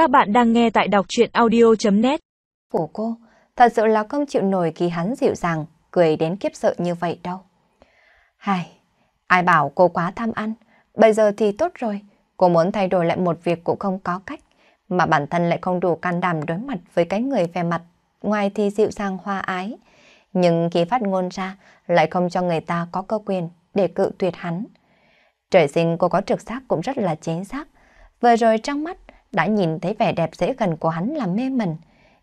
Các bạn đang nghe tại đọc chuyện audio.net Của cô, thật sự là không chịu nổi khi hắn dịu dàng, cười đến kiếp sợ như vậy đâu. Hai, ai bảo cô quá tham ăn, bây giờ thì tốt rồi, cô muốn thay đổi lại một việc cũng không có cách, mà bản thân lại không đủ can đảm đối mặt với cái người về mặt, ngoài thì dịu dàng hoa ái. Nhưng khi phát ngôn ra, lại không cho người ta có cơ quyền để cự tuyệt hắn. Trời sinh cô có trực giác cũng rất là chính xác. Vừa rồi trong mắt đã nhìn thấy vẻ đẹp dễ gần của hắn làm mê mẩn.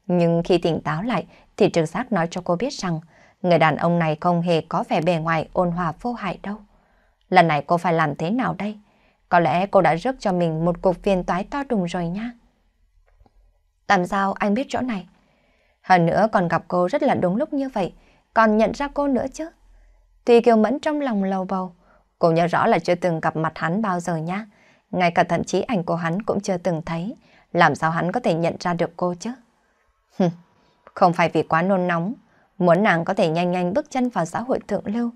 Nhưng khi tỉnh táo lại thì trực giác nói cho cô biết rằng người đàn ông này không hề có vẻ bề ngoài ôn hòa vô hại đâu. Lần này cô phải làm thế nào đây? Có lẽ cô đã rước cho mình một cuộc phiền toái to đùng rồi nha. Làm sao anh biết chỗ này? Hơn nữa còn gặp cô rất là đúng lúc như vậy, còn nhận ra cô nữa chứ. Tuy Kiều Mẫn trong lòng lầu bầu, cô nhớ rõ là chưa từng gặp mặt hắn bao giờ nha. Ngay cả thậm chí ảnh của hắn cũng chưa từng thấy, làm sao hắn có thể nhận ra được cô chứ? không phải vì quá nôn nóng, muốn nàng có thể nhanh nhanh bước chân vào xã hội thượng lưu,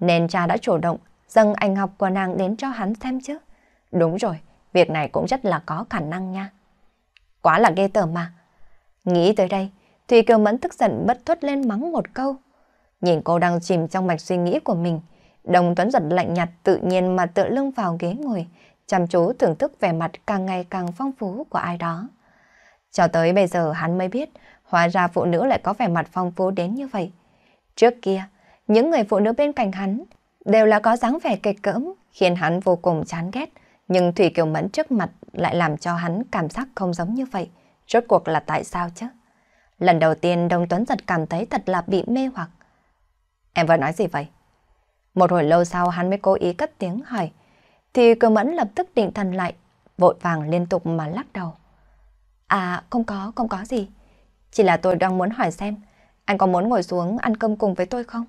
nên cha đã chủ động dâng ảnh học của nàng đến cho hắn xem chứ. Đúng rồi, việc này cũng rất là có khả năng nha. Quá là ghê tởm mà. Nghĩ tới đây, Thùy Kiều Mẫn tức giận bất thốt lên mắng một câu. Nhìn cô đang chìm trong mạch suy nghĩ của mình, Đồng Tuấn giật lạnh nhạt tự nhiên mà tựa lưng vào ghế ngồi, chăm chú thưởng thức vẻ mặt càng ngày càng phong phú của ai đó. Cho tới bây giờ hắn mới biết, hóa ra phụ nữ lại có vẻ mặt phong phú đến như vậy. Trước kia, những người phụ nữ bên cạnh hắn đều là có dáng vẻ kịch cỡm, khiến hắn vô cùng chán ghét. Nhưng Thủy Kiều Mẫn trước mặt lại làm cho hắn cảm giác không giống như vậy. Rốt cuộc là tại sao chứ? Lần đầu tiên Đông Tuấn giật cảm thấy thật là bị mê hoặc. Em vừa nói gì vậy? Một hồi lâu sau hắn mới cố ý cất tiếng hỏi. Thì cơ mẫn lập tức định thần lại, vội vàng liên tục mà lắc đầu. À, không có, không có gì. Chỉ là tôi đang muốn hỏi xem, anh có muốn ngồi xuống ăn cơm cùng với tôi không?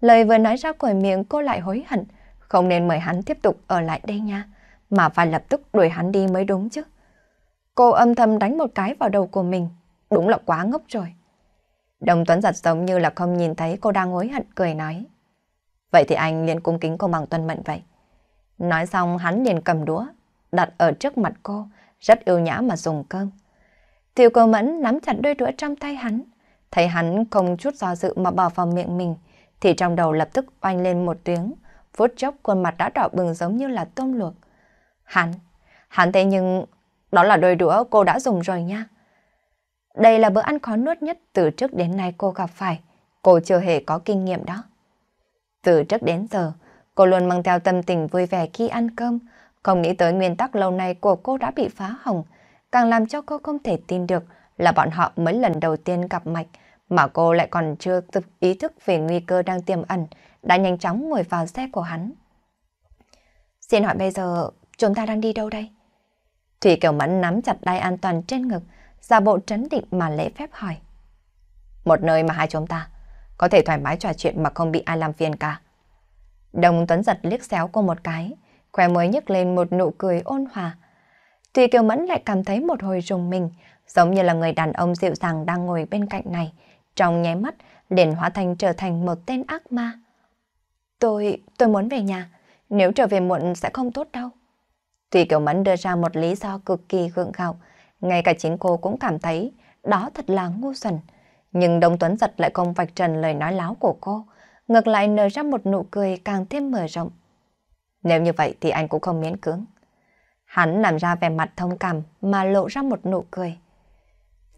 Lời vừa nói ra khỏi miệng cô lại hối hận, không nên mời hắn tiếp tục ở lại đây nha, mà phải lập tức đuổi hắn đi mới đúng chứ. Cô âm thầm đánh một cái vào đầu của mình, đúng là quá ngốc rồi. Đồng Tuấn giật giống như là không nhìn thấy cô đang hối hận cười nói. Vậy thì anh liền cung kính cô bằng tuân mệnh vậy. Nói xong hắn liền cầm đũa, đặt ở trước mặt cô, rất yêu nhã mà dùng cơm. Tiểu cô mẫn nắm chặt đôi đũa trong tay hắn, thấy hắn không chút do dự mà bỏ vào miệng mình, thì trong đầu lập tức oanh lên một tiếng, phút chốc khuôn mặt đã đỏ bừng giống như là tôm luộc. Hắn, hắn thế nhưng đó là đôi đũa cô đã dùng rồi nha. Đây là bữa ăn khó nuốt nhất từ trước đến nay cô gặp phải, cô chưa hề có kinh nghiệm đó. Từ trước đến giờ, cô luôn mang theo tâm tình vui vẻ khi ăn cơm, không nghĩ tới nguyên tắc lâu nay của cô đã bị phá hỏng, càng làm cho cô không thể tin được là bọn họ mới lần đầu tiên gặp mạch, mà cô lại còn chưa tự ý thức về nguy cơ đang tiềm ẩn, đã nhanh chóng ngồi vào xe của hắn. Xin hỏi bây giờ chúng ta đang đi đâu đây? Thủy Kiều Mẫn nắm chặt đai an toàn trên ngực, giả bộ trấn định mà lễ phép hỏi. Một nơi mà hai chúng ta có thể thoải mái trò chuyện mà không bị ai làm phiền cả. Đồng Tuấn giật liếc xéo cô một cái, khoe mới nhấc lên một nụ cười ôn hòa. Tuy Kiều Mẫn lại cảm thấy một hồi rùng mình, giống như là người đàn ông dịu dàng đang ngồi bên cạnh này, trong nháy mắt liền hóa thành trở thành một tên ác ma. Tôi, tôi muốn về nhà, nếu trở về muộn sẽ không tốt đâu. Tuy Kiều Mẫn đưa ra một lý do cực kỳ gượng gạo, ngay cả chính cô cũng cảm thấy đó thật là ngu xuẩn. Nhưng Đông Tuấn giật lại không vạch trần lời nói láo của cô, ngược lại nở ra một nụ cười càng thêm mở rộng. Nếu như vậy thì anh cũng không miễn cưỡng. Hắn làm ra vẻ mặt thông cảm mà lộ ra một nụ cười.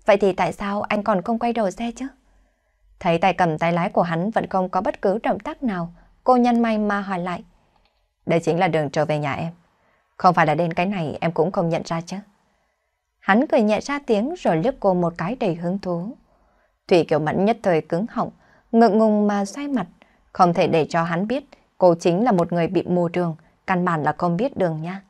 Vậy thì tại sao anh còn không quay đầu xe chứ? Thấy tay cầm tay lái của hắn vẫn không có bất cứ động tác nào, cô nhăn may mà hỏi lại. Đây chính là đường trở về nhà em. Không phải là đến cái này em cũng không nhận ra chứ. Hắn cười nhẹ ra tiếng rồi liếc cô một cái đầy hứng thú. Thủy Kiều Mẫn nhất thời cứng họng, ngượng ngùng mà xoay mặt, không thể để cho hắn biết cô chính là một người bị mù trường căn bản là không biết đường nha.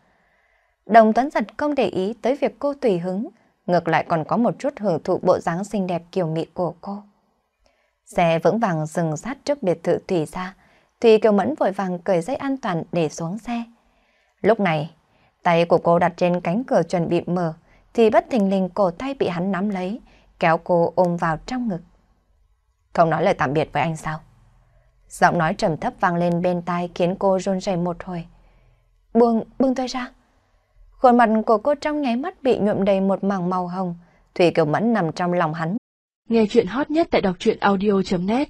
Đồng Tuấn Giật không để ý tới việc cô tùy hứng, ngược lại còn có một chút hưởng thụ bộ dáng xinh đẹp kiều mị của cô. Xe vững vàng dừng sát trước biệt thự Thủy ra, Thủy Kiều Mẫn vội vàng cởi dây an toàn để xuống xe. Lúc này, tay của cô đặt trên cánh cửa chuẩn bị mở, thì bất thình lình cổ tay bị hắn nắm lấy, kéo cô ôm vào trong ngực. Không nói lời tạm biệt với anh sao? Giọng nói trầm thấp vang lên bên tai khiến cô run rẩy một hồi. Buông, buông tôi ra. Khuôn mặt của cô trong nháy mắt bị nhuộm đầy một mảng màu hồng. Thủy Kiều Mẫn nằm trong lòng hắn. Nghe chuyện hot nhất tại đọc truyện audio.net